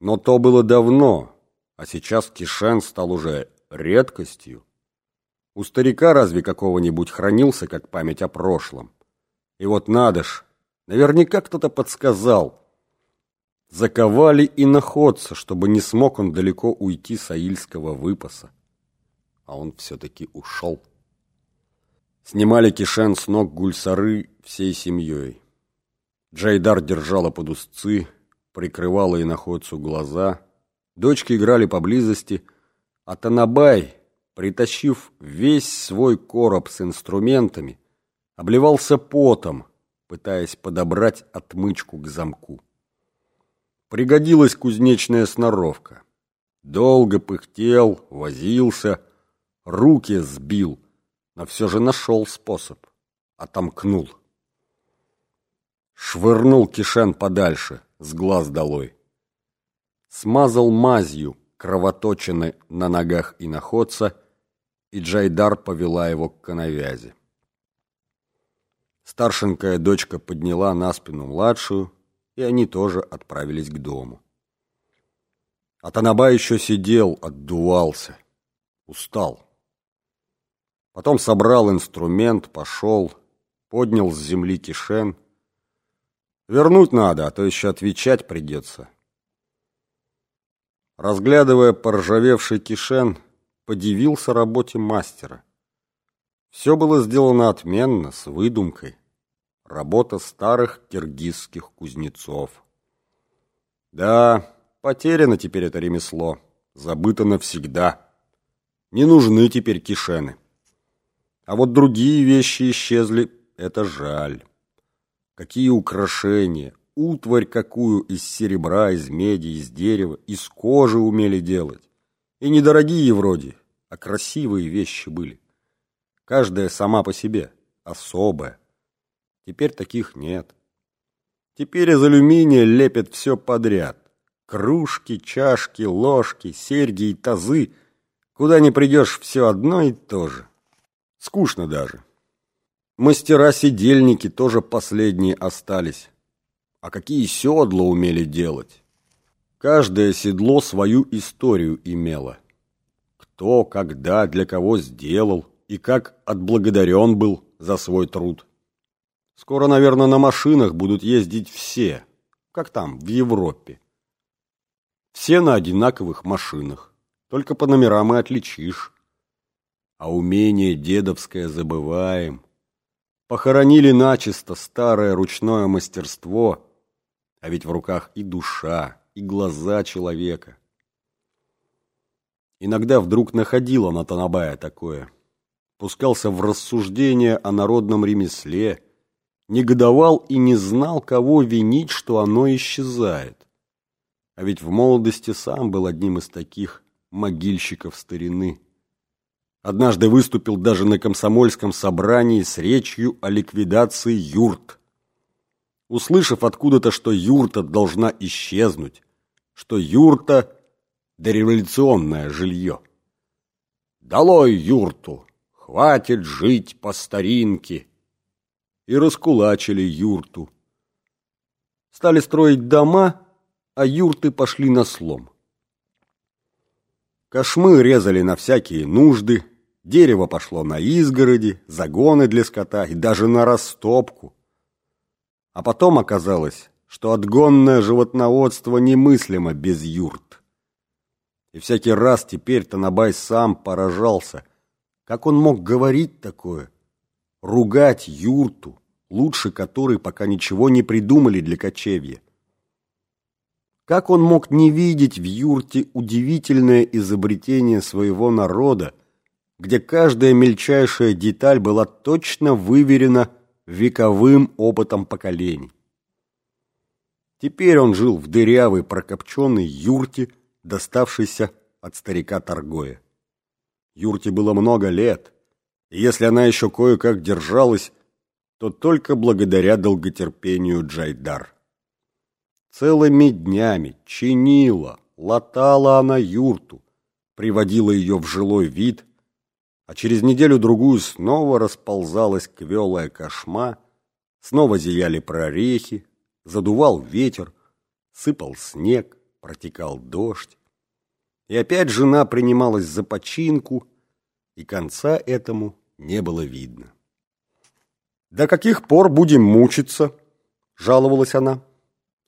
Но то было давно, а сейчас Кишен стал уже редкостью. У старика разве какого-нибудь хранился, как память о прошлом? И вот надо ж, наверняка кто-то подсказал. Заковали и находца, чтобы не смог он далеко уйти с Аильского выпаса. А он все-таки ушел. Снимали Кишен с ног гульсары всей семьей. Джайдар держала под узцы, прикрывала и находцу глаза. Дочки играли поблизости, а Танабай, притащив весь свой короб с инструментами, обливался потом, пытаясь подобрать отмычку к замку. Пригодилась кузнечная сноровка. Долго пыхтел, возился, руки сбил, но все же нашел способ. Отомкнул. Швырнул Кишен подальше, с глаз долой. Смазал мазью кровоточины на ногах и находца, и Джайдар повела его к коновязи. Старшенькая дочка подняла на спину младшую, и они тоже отправились к дому. А Танаба еще сидел, отдувался, устал. Потом собрал инструмент, пошел, поднял с земли кишен. Вернуть надо, а то еще отвечать придется. Разглядывая поржавевший кишен, подивился работе мастера. Все было сделано отменно, с выдумкой. Работа старых киргизских кузнецов. Да, потеряно теперь это ремесло, забыто навсегда. Не нужны теперь кишены. А вот другие вещи исчезли, это жаль. Какие украшения, утварь какую из серебра, из меди, из дерева, из кожи умели делать. И недорогие вроде, а красивые вещи были. Каждая сама по себе, особая. Теперь таких нет. Теперь из алюминия лепят все подряд. Кружки, чашки, ложки, серьги и тазы. Куда ни придешь, все одно и то же. Скучно даже. Мастера-сидельники тоже последние остались. А какие седла умели делать? Каждое седло свою историю имело. Кто, когда, для кого сделал и как отблагодарен был за свой труд. Скоро, наверное, на машинах будут ездить все, как там, в Европе. Все на одинаковых машинах, только по номерам и отличишь. А умение дедовское забываем. Похоронили начисто старое ручное мастерство, а ведь в руках и душа, и глаза человека. Иногда вдруг находила на Танабая такое. Пускался в рассуждения о народном ремесле, негодовал и не знал, кого винить, что оно исчезает. А ведь в молодости сам был одним из таких могильщиков старины. Однажды выступил даже на комсомольском собрании с речью о ликвидации юрт. Услышав откуда-то, что юрта должна исчезнуть, что юрта – дореволюционное жилье. «Долой юрту! Хватит жить по старинке!» И раскулачили юрту. Стали строить дома, а юрты пошли на слом. Кошмы резали на всякие нужды, дерево пошло на изгороди, загоны для скота и даже на растопку. А потом оказалось, что отгонное животноводство немыслимо без юрт. И всякий раз теперь Танабай сам поражался, как он мог говорить такое, ругать юрту, лучше которой пока ничего не придумали для кочевья. Как он мог не видеть в юрте удивительное изобретение своего народа, где каждая мельчайшая деталь была точно выверена вековым опытом поколений? Теперь он жил в дырявой прокопченной юрте, доставшейся от старика Торгоя. Юрте было много лет, и если она еще кое-как держалась, то только благодаря долготерпению Джайдар. Целыми днями чинила, латала она юрту, приводила ее в жилой вид, а через неделю-другую снова расползалась квелая кошма, снова зияли прорехи, задувал ветер, сыпал снег, протекал дождь. И опять жена принималась за починку, и конца этому не было видно. «До каких пор будем мучиться?» — жаловалась она.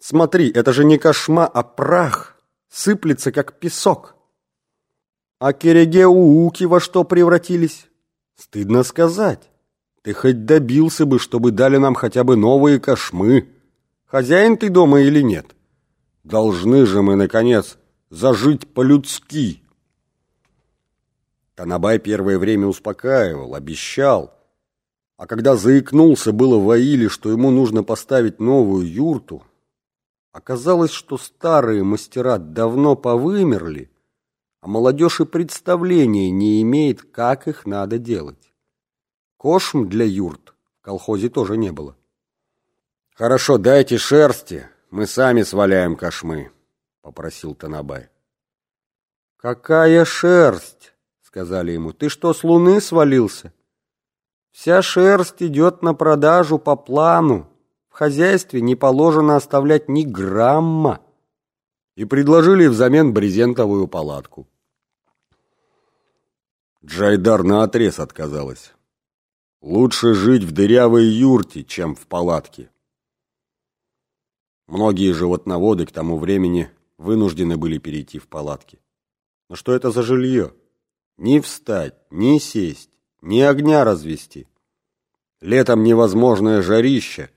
«Смотри, это же не кошма, а прах, сыплется, как песок. А кереге-ууки во что превратились? Стыдно сказать. Ты хоть добился бы, чтобы дали нам хотя бы новые кошмы. Хозяин ты дома или нет? Должны же мы, наконец, зажить по-людски». Танабай первое время успокаивал, обещал, а когда заикнулся было в Аиле, что ему нужно поставить новую юрту, оказалось, что старые мастера давно повымерли, а молодежь и представления не имеет, как их надо делать. Кошм для юрт в колхозе тоже не было. «Хорошо, дайте шерсти, мы сами сваляем кошмы», — попросил Танабай. «Какая шерсть?» — сказали ему. «Ты что, с луны свалился?» Вся шерсть идет на продажу по плану. Хозяйстве не положено оставлять ни грамма. И предложили взамен брезентовую палатку. Джайдар наотрез отказалась. Лучше жить в дырявой юрте, чем в палатке. Многие животноводы к тому времени вынуждены были перейти в палатки. Но что это за жилье? Ни встать, ни сесть, ни огня развести. Летом невозможное жарище,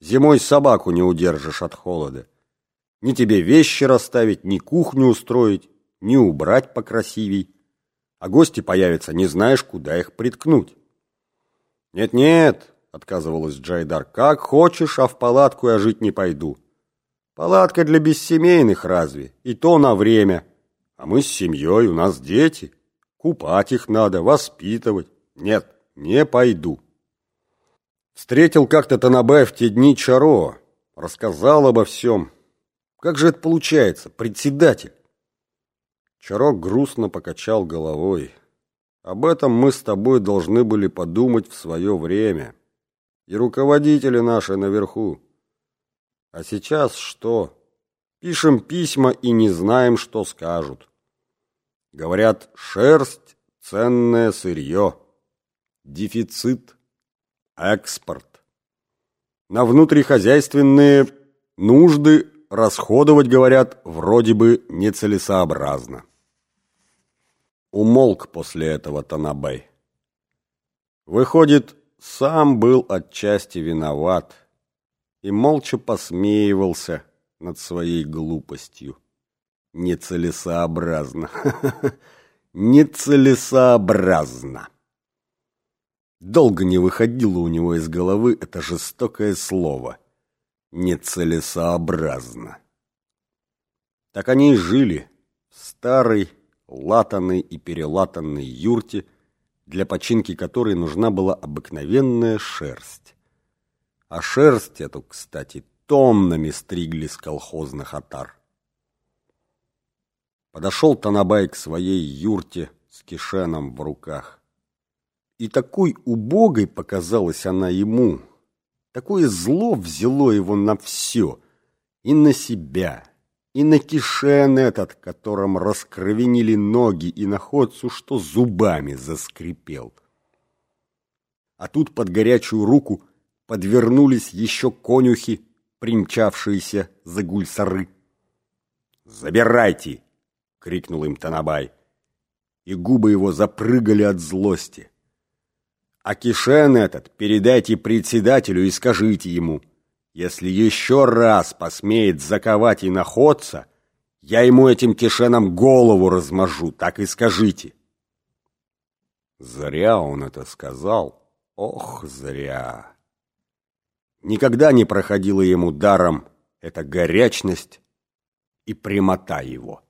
зимой собаку не удержишь от холода. Ни тебе вещи расставить, ни кухню устроить, ни убрать покрасивей. А гости появятся, не знаешь, куда их приткнуть. «Нет-нет», — отказывалась Джайдар, — «как хочешь, а в палатку я жить не пойду. Палатка для бессемейных разве, и то на время. А мы с семьей, у нас дети. Купать их надо, воспитывать. Нет, не пойду. Встретил как-то Танабай в те дни Чаро, рассказал обо всем. Как же это получается, председатель? Чаро грустно покачал головой. Об этом мы с тобой должны были подумать в свое время. И руководители наши наверху. А сейчас что? Пишем письма и не знаем, что скажут. Говорят, шерсть – ценное сырье дефицит, экспорт. На внутрихозяйственные нужды расходовать, говорят, вроде бы нецелесообразно. Умолк после этого Танабай. Выходит, сам был отчасти виноват и молча посмеивался над своей глупостью. Нецелесообразно. Нецелесообразно. Долго не выходило у него из головы это жестокое слово. Нецелесообразно. Так они и жили в старой, латанной и перелатанной юрте, для починки которой нужна была обыкновенная шерсть. А шерсть эту, кстати, тоннами стригли с колхозных отар. Подошел Танабай к своей юрте с кишеном в руках. И такой убогой показалась она ему. Такое зло взяло его на все. И на себя, и на кишен этот, которым раскровенили ноги, и на ходцу, что зубами заскрипел. А тут под горячую руку подвернулись еще конюхи, примчавшиеся за гульсары. «Забирайте!» — крикнул им Танабай. И губы его запрыгали от злости. А Кишен этот передайте председателю и скажите ему, если еще раз посмеет заковать и находца, я ему этим Кишеном голову размажу, так и скажите. Зря он это сказал, ох, зря. Никогда не проходила ему даром эта горячность и прямота его.